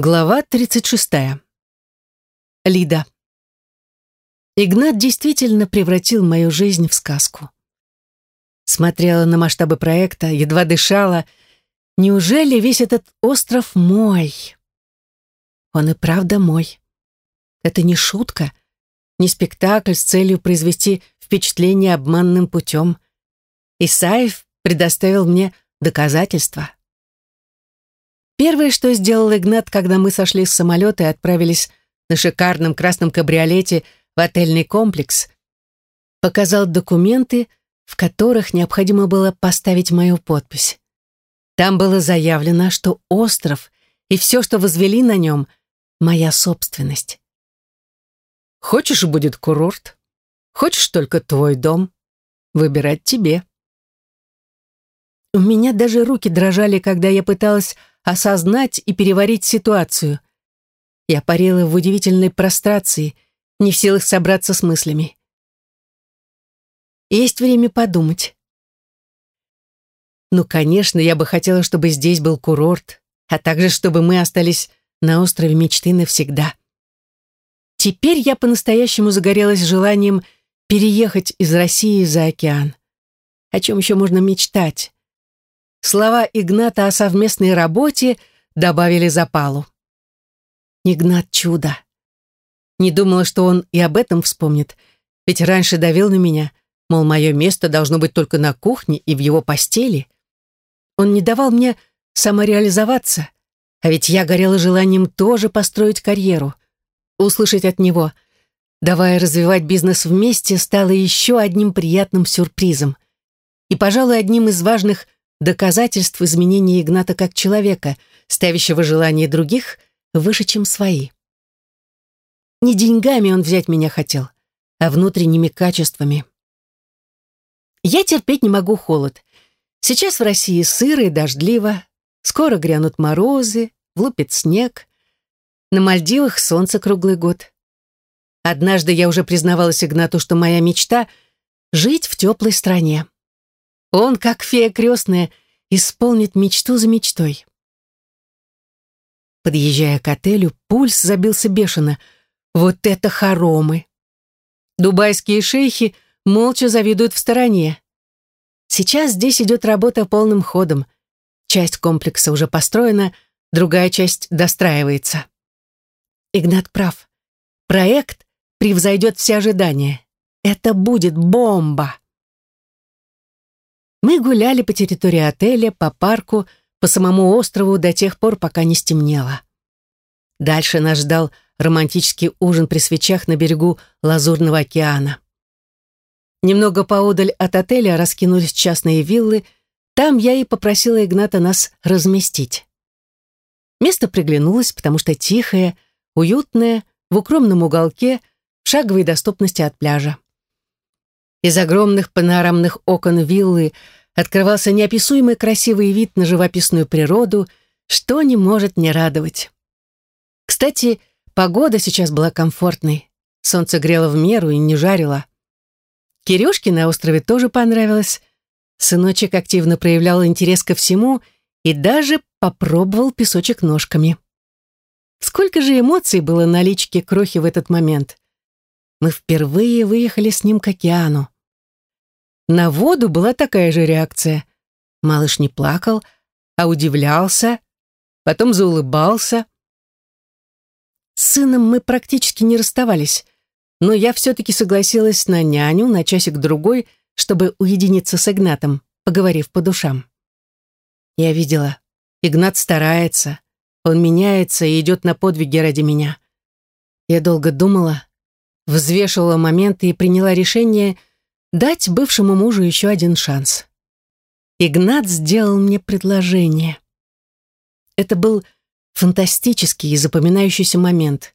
Глава 36. Лида. Игнат действительно превратил мою жизнь в сказку. Смотрела на масштабы проекта, едва дышала. Неужели весь этот остров мой? Он и правда мой. Это не шутка, не спектакль с целью произвести впечатление обманным путем. Исаев предоставил мне доказательства. Первое, что сделал Игнат, когда мы сошли с самолета и отправились на шикарном красном кабриолете в отельный комплекс, показал документы, в которых необходимо было поставить мою подпись. Там было заявлено, что остров и все, что возвели на нем, моя собственность. Хочешь, будет курорт. Хочешь, только твой дом. Выбирать тебе. У меня даже руки дрожали, когда я пыталась осознать и переварить ситуацию. Я парила в удивительной прострации, не в силах собраться с мыслями. Есть время подумать. Ну, конечно, я бы хотела, чтобы здесь был курорт, а также чтобы мы остались на острове мечты навсегда. Теперь я по-настоящему загорелась желанием переехать из России за океан. О чем еще можно мечтать? Слова Игната о совместной работе добавили запалу. Игнат чудо. Не думала, что он и об этом вспомнит, ведь раньше давил на меня, мол, мое место должно быть только на кухне и в его постели. Он не давал мне самореализоваться, а ведь я горела желанием тоже построить карьеру. Услышать от него, давая развивать бизнес вместе, стало еще одним приятным сюрпризом. И, пожалуй, одним из важных – доказательств изменения Игната как человека, ставящего желания других выше, чем свои. Не деньгами он взять меня хотел, а внутренними качествами. Я терпеть не могу холод. Сейчас в России сыро и дождливо, скоро грянут морозы, влупит снег. На Мальдивах солнце круглый год. Однажды я уже признавалась Игнату, что моя мечта — жить в теплой стране. Он, как фея крестная, исполнит мечту за мечтой. Подъезжая к отелю, пульс забился бешено. Вот это хоромы! Дубайские шейхи молча завидуют в стороне. Сейчас здесь идет работа полным ходом. Часть комплекса уже построена, другая часть достраивается. Игнат прав. Проект превзойдет все ожидания. Это будет бомба. Мы гуляли по территории отеля, по парку, по самому острову до тех пор, пока не стемнело. Дальше нас ждал романтический ужин при свечах на берегу Лазурного океана. Немного поодаль от отеля раскинулись частные виллы, там я и попросила Игната нас разместить. Место приглянулось, потому что тихое, уютное, в укромном уголке, в шаговой доступности от пляжа. Из огромных панорамных окон виллы открывался неописуемый красивый вид на живописную природу, что не может не радовать. Кстати, погода сейчас была комфортной. Солнце грело в меру и не жарило. Кирюшке на острове тоже понравилось. Сыночек активно проявлял интерес ко всему и даже попробовал песочек ножками. Сколько же эмоций было на личке Крохи в этот момент. Мы впервые выехали с ним к океану. На воду была такая же реакция. Малыш не плакал, а удивлялся, потом заулыбался. С сыном мы практически не расставались, но я все-таки согласилась на няню на часик-другой, чтобы уединиться с Игнатом, поговорив по душам. Я видела, Игнат старается, он меняется и идет на подвиги ради меня. Я долго думала, взвешивала моменты и приняла решение дать бывшему мужу еще один шанс. Игнат сделал мне предложение. Это был фантастический и запоминающийся момент.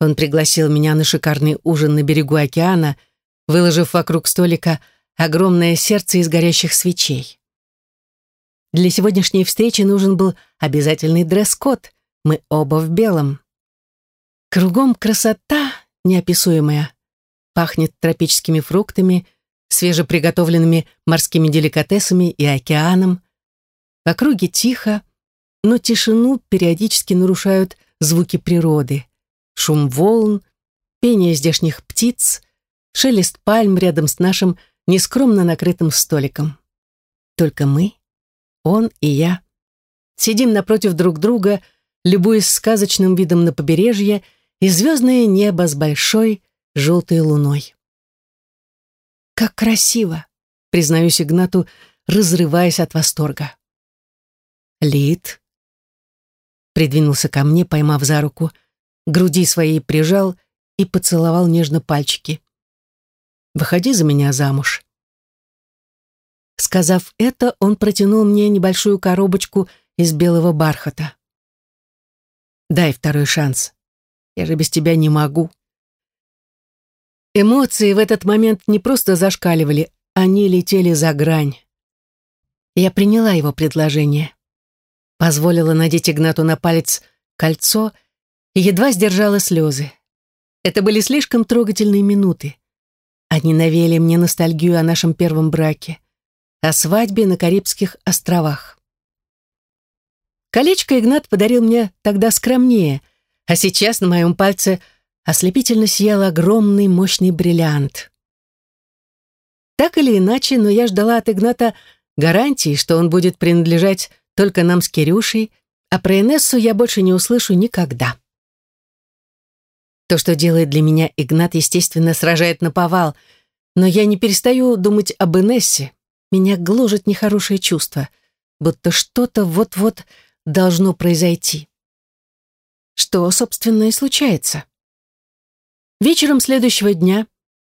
Он пригласил меня на шикарный ужин на берегу океана, выложив вокруг столика огромное сердце из горящих свечей. Для сегодняшней встречи нужен был обязательный дресс-код. Мы оба в белом. Кругом красота неописуемая. Пахнет тропическими фруктами, свежеприготовленными морскими деликатесами и океаном. В округе тихо, но тишину периодически нарушают звуки природы. Шум волн, пение здешних птиц, шелест пальм рядом с нашим нескромно накрытым столиком. Только мы, он и я, сидим напротив друг друга, любуясь сказочным видом на побережье и звездное небо с большой желтой луной. «Как красиво!» — признаюсь Игнату, разрываясь от восторга. Лид придвинулся ко мне, поймав за руку, груди своей прижал и поцеловал нежно пальчики. «Выходи за меня замуж». Сказав это, он протянул мне небольшую коробочку из белого бархата. «Дай второй шанс. Я же без тебя не могу». Эмоции в этот момент не просто зашкаливали, они летели за грань. Я приняла его предложение. Позволила надеть Игнату на палец кольцо и едва сдержала слезы. Это были слишком трогательные минуты. Они навели мне ностальгию о нашем первом браке, о свадьбе на Карибских островах. Колечко Игнат подарил мне тогда скромнее, а сейчас на моем пальце ослепительно сиял огромный мощный бриллиант. Так или иначе, но я ждала от Игната гарантии, что он будет принадлежать только нам с Кирюшей, а про Инессу я больше не услышу никогда. То, что делает для меня Игнат, естественно, сражает на повал, но я не перестаю думать об Инессе. Меня гложет нехорошее чувство, будто что-то вот-вот должно произойти. Что, собственно, и случается. Вечером следующего дня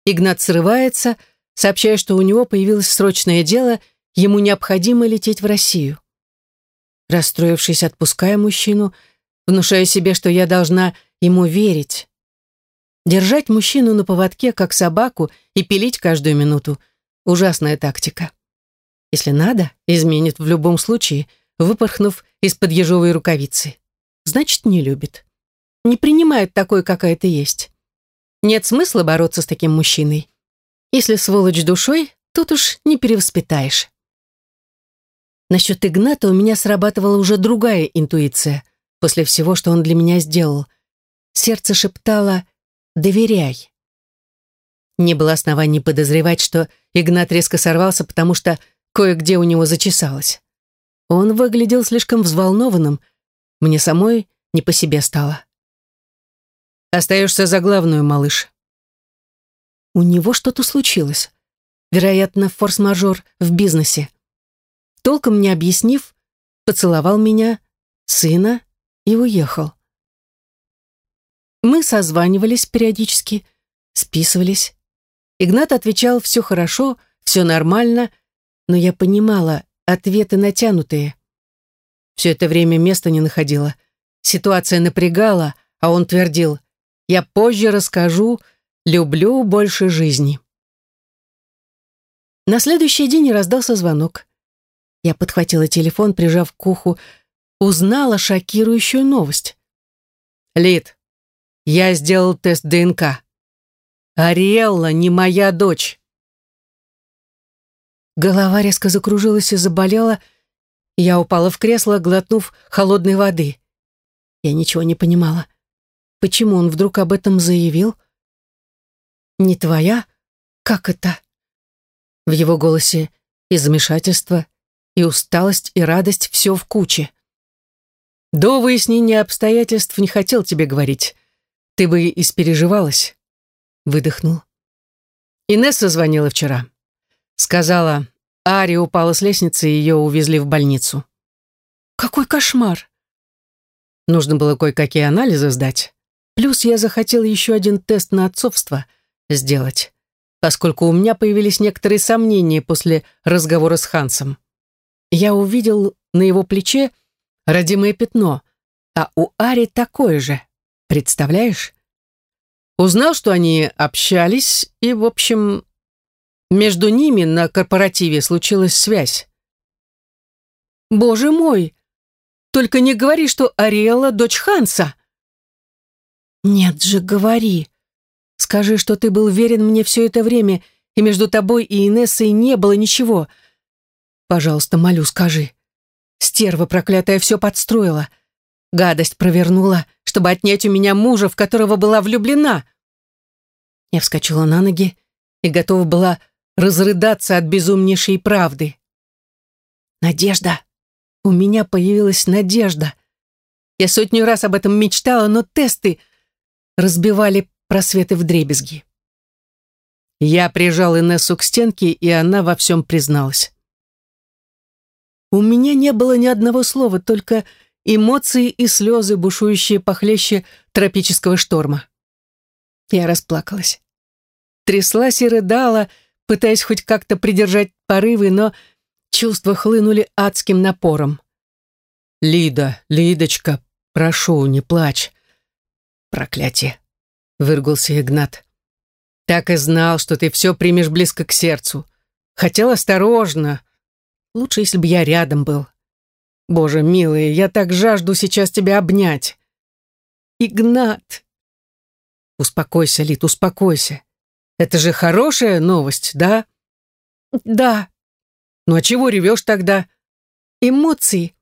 Игнат срывается, сообщая, что у него появилось срочное дело, ему необходимо лететь в Россию. Расстроившись, отпуская мужчину, внушая себе, что я должна ему верить. Держать мужчину на поводке, как собаку, и пилить каждую минуту — ужасная тактика. Если надо, изменит в любом случае, выпорхнув из-под ежовой рукавицы. Значит, не любит. Не принимает такой, какая ты есть. Нет смысла бороться с таким мужчиной. Если сволочь душой, тут уж не перевоспитаешь. Насчет Игната у меня срабатывала уже другая интуиция после всего, что он для меня сделал. Сердце шептало «доверяй». Не было оснований подозревать, что Игнат резко сорвался, потому что кое-где у него зачесалось. Он выглядел слишком взволнованным, мне самой не по себе стало. «Остаешься за главную, малыш». У него что-то случилось. Вероятно, форс-мажор в бизнесе толком не объяснив, поцеловал меня, сына и уехал. Мы созванивались периодически, списывались. Игнат отвечал «все хорошо», «все нормально», но я понимала, ответы натянутые. Все это время места не находила. Ситуация напрягала, а он твердил «я позже расскажу, люблю больше жизни». На следующий день раздался звонок. Я подхватила телефон, прижав к уху, узнала шокирующую новость. «Лид, я сделал тест ДНК. Ариэлла не моя дочь». Голова резко закружилась и заболела. Я упала в кресло, глотнув холодной воды. Я ничего не понимала. Почему он вдруг об этом заявил? «Не твоя? Как это?» В его голосе и замешательство, и усталость, и радость все в куче. До выяснения обстоятельств не хотел тебе говорить. Ты бы испереживалась. Выдохнул. Инесса звонила вчера. Сказала, Ари упала с лестницы, и ее увезли в больницу. Какой кошмар! Нужно было кое-какие анализы сдать. Плюс я захотел еще один тест на отцовство сделать, поскольку у меня появились некоторые сомнения после разговора с Хансом я увидел на его плече родимое пятно, а у Ари такое же. Представляешь? Узнал, что они общались, и, в общем, между ними на корпоративе случилась связь. «Боже мой! Только не говори, что Ариэла — дочь Ханса!» «Нет же, говори! Скажи, что ты был верен мне все это время, и между тобой и Инессой не было ничего!» Пожалуйста, молю, скажи. Стерва проклятая все подстроила. Гадость провернула, чтобы отнять у меня мужа, в которого была влюблена. Я вскочила на ноги и готова была разрыдаться от безумнейшей правды. Надежда. У меня появилась надежда. Я сотню раз об этом мечтала, но тесты разбивали просветы в дребезги. Я прижал Инессу к стенке, и она во всем призналась. У меня не было ни одного слова, только эмоции и слезы, бушующие похлеще тропического шторма. Я расплакалась. Тряслась и рыдала, пытаясь хоть как-то придержать порывы, но чувства хлынули адским напором. «Лида, Лидочка, прошу, не плачь». «Проклятие!» — выргулся Игнат. «Так и знал, что ты все примешь близко к сердцу. Хотел осторожно. Лучше, если бы я рядом был. Боже, милый, я так жажду сейчас тебя обнять». «Игнат!» «Успокойся, Лид, успокойся. Это же хорошая новость, да?» «Да». «Ну а чего ревешь тогда?» «Эмоции.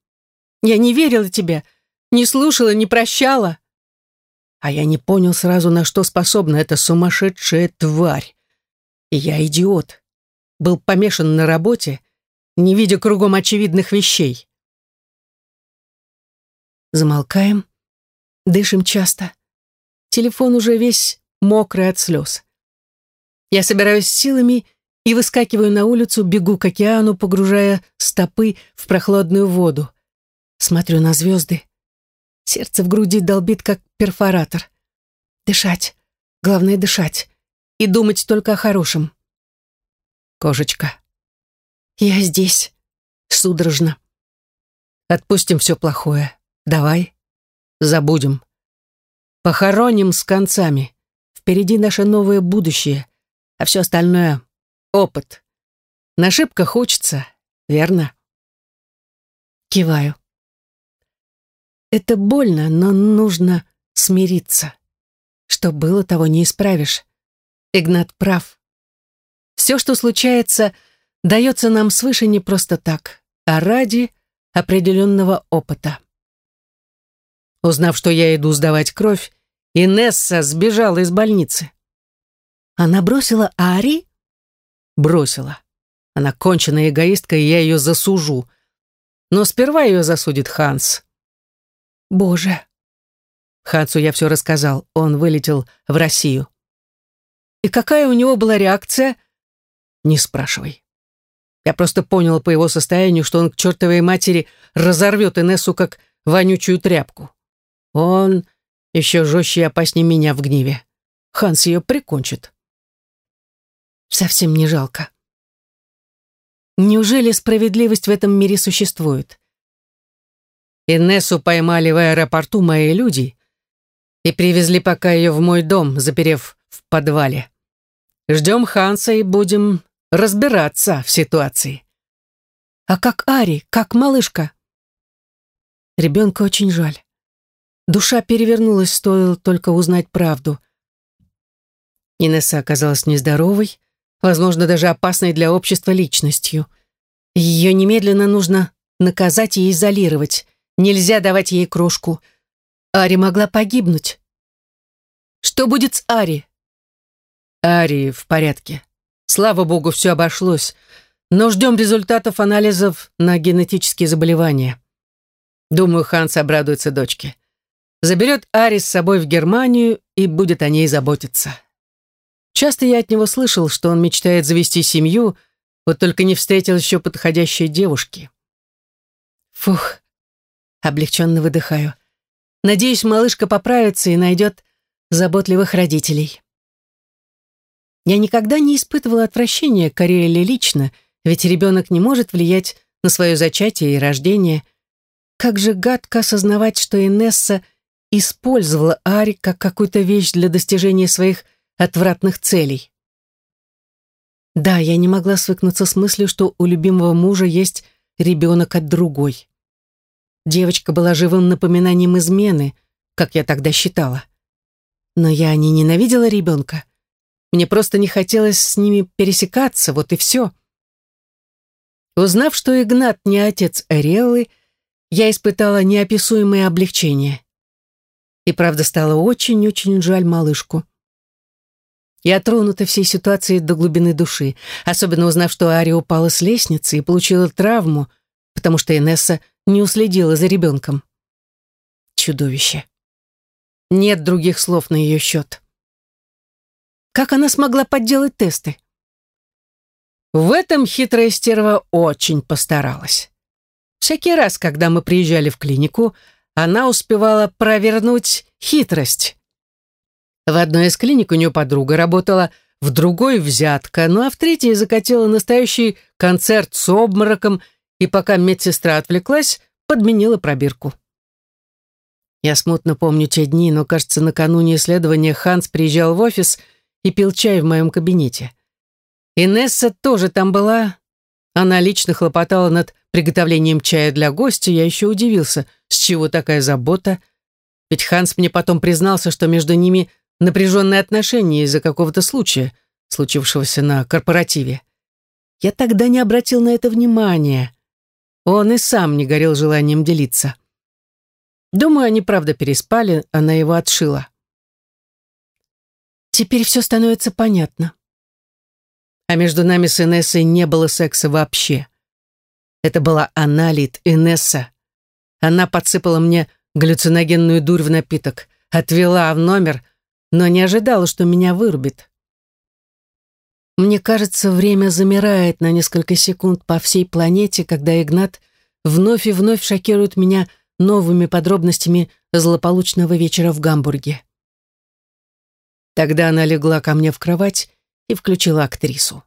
Я не верила тебе, не слушала, не прощала». А я не понял сразу, на что способна эта сумасшедшая тварь. И я идиот. Был помешан на работе, не видя кругом очевидных вещей. Замолкаем, дышим часто. Телефон уже весь мокрый от слез. Я собираюсь силами и выскакиваю на улицу, бегу к океану, погружая стопы в прохладную воду. Смотрю на звезды. Сердце в груди долбит, как перфоратор. Дышать. Главное, дышать. И думать только о хорошем. Кошечка. Я здесь. Судорожно. Отпустим все плохое. Давай. Забудем. Похороним с концами. Впереди наше новое будущее. А все остальное — опыт. На ошибках учится, верно? Киваю. Это больно, но нужно смириться. Что было, того не исправишь. Игнат прав. Все, что случается, дается нам свыше не просто так, а ради определенного опыта. Узнав, что я иду сдавать кровь, Инесса сбежала из больницы. Она бросила Ари? Бросила. Она конченая эгоистка, и я ее засужу. Но сперва ее засудит Ханс. Боже. Хансу я все рассказал. Он вылетел в Россию. И какая у него была реакция? Не спрашивай. Я просто понял по его состоянию, что он к чертовой матери разорвет Инессу, как вонючую тряпку. Он еще жестче и опаснее меня в гневе. Ханс ее прикончит. Совсем не жалко. Неужели справедливость в этом мире существует? Инессу поймали в аэропорту мои люди и привезли пока ее в мой дом, заперев в подвале. Ждем Ханса и будем разбираться в ситуации. А как Ари, как малышка? Ребенка очень жаль. Душа перевернулась, стоило только узнать правду. Инесса оказалась нездоровой, возможно, даже опасной для общества личностью. Ее немедленно нужно наказать и изолировать. Нельзя давать ей крошку. Ари могла погибнуть. Что будет с Ари? Ари в порядке. Слава богу, все обошлось. Но ждем результатов анализов на генетические заболевания. Думаю, Ханс обрадуется дочке. Заберет Ари с собой в Германию и будет о ней заботиться. Часто я от него слышал, что он мечтает завести семью, вот только не встретил еще подходящей девушки. Фух, Облегченно выдыхаю. Надеюсь, малышка поправится и найдет заботливых родителей. Я никогда не испытывала отвращения к Ариэле лично, ведь ребенок не может влиять на свое зачатие и рождение. Как же гадко осознавать, что Инесса использовала Ари как какую-то вещь для достижения своих отвратных целей. Да, я не могла свыкнуться с мыслью, что у любимого мужа есть ребенок от другой. Девочка была живым напоминанием измены, как я тогда считала. Но я не ненавидела ребенка. Мне просто не хотелось с ними пересекаться, вот и все. Узнав, что Игнат не отец Ариэллы, я испытала неописуемое облегчение. И правда стало очень-очень жаль малышку. Я тронута всей ситуацией до глубины души, особенно узнав, что Ари упала с лестницы и получила травму, потому что Инесса не уследила за ребенком. Чудовище. Нет других слов на ее счет. Как она смогла подделать тесты? В этом хитрая стерва очень постаралась. Всякий раз, когда мы приезжали в клинику, она успевала провернуть хитрость. В одной из клиник у нее подруга работала, в другой взятка, ну а в третьей закатила настоящий концерт с обмороком и пока медсестра отвлеклась, подменила пробирку. Я смутно помню те дни, но, кажется, накануне исследования Ханс приезжал в офис и пил чай в моем кабинете. Инесса тоже там была. Она лично хлопотала над приготовлением чая для гостя. Я еще удивился, с чего такая забота. Ведь Ханс мне потом признался, что между ними напряженные отношения из-за какого-то случая, случившегося на корпоративе. Я тогда не обратил на это внимания. Он и сам не горел желанием делиться. Думаю, они правда переспали, она его отшила. Теперь все становится понятно. А между нами с Инессой не было секса вообще. Это была аналит Инесса. Она подсыпала мне галлюциногенную дурь в напиток, отвела в номер, но не ожидала, что меня вырубит. Мне кажется, время замирает на несколько секунд по всей планете, когда Игнат вновь и вновь шокирует меня новыми подробностями злополучного вечера в Гамбурге. Тогда она легла ко мне в кровать и включила актрису.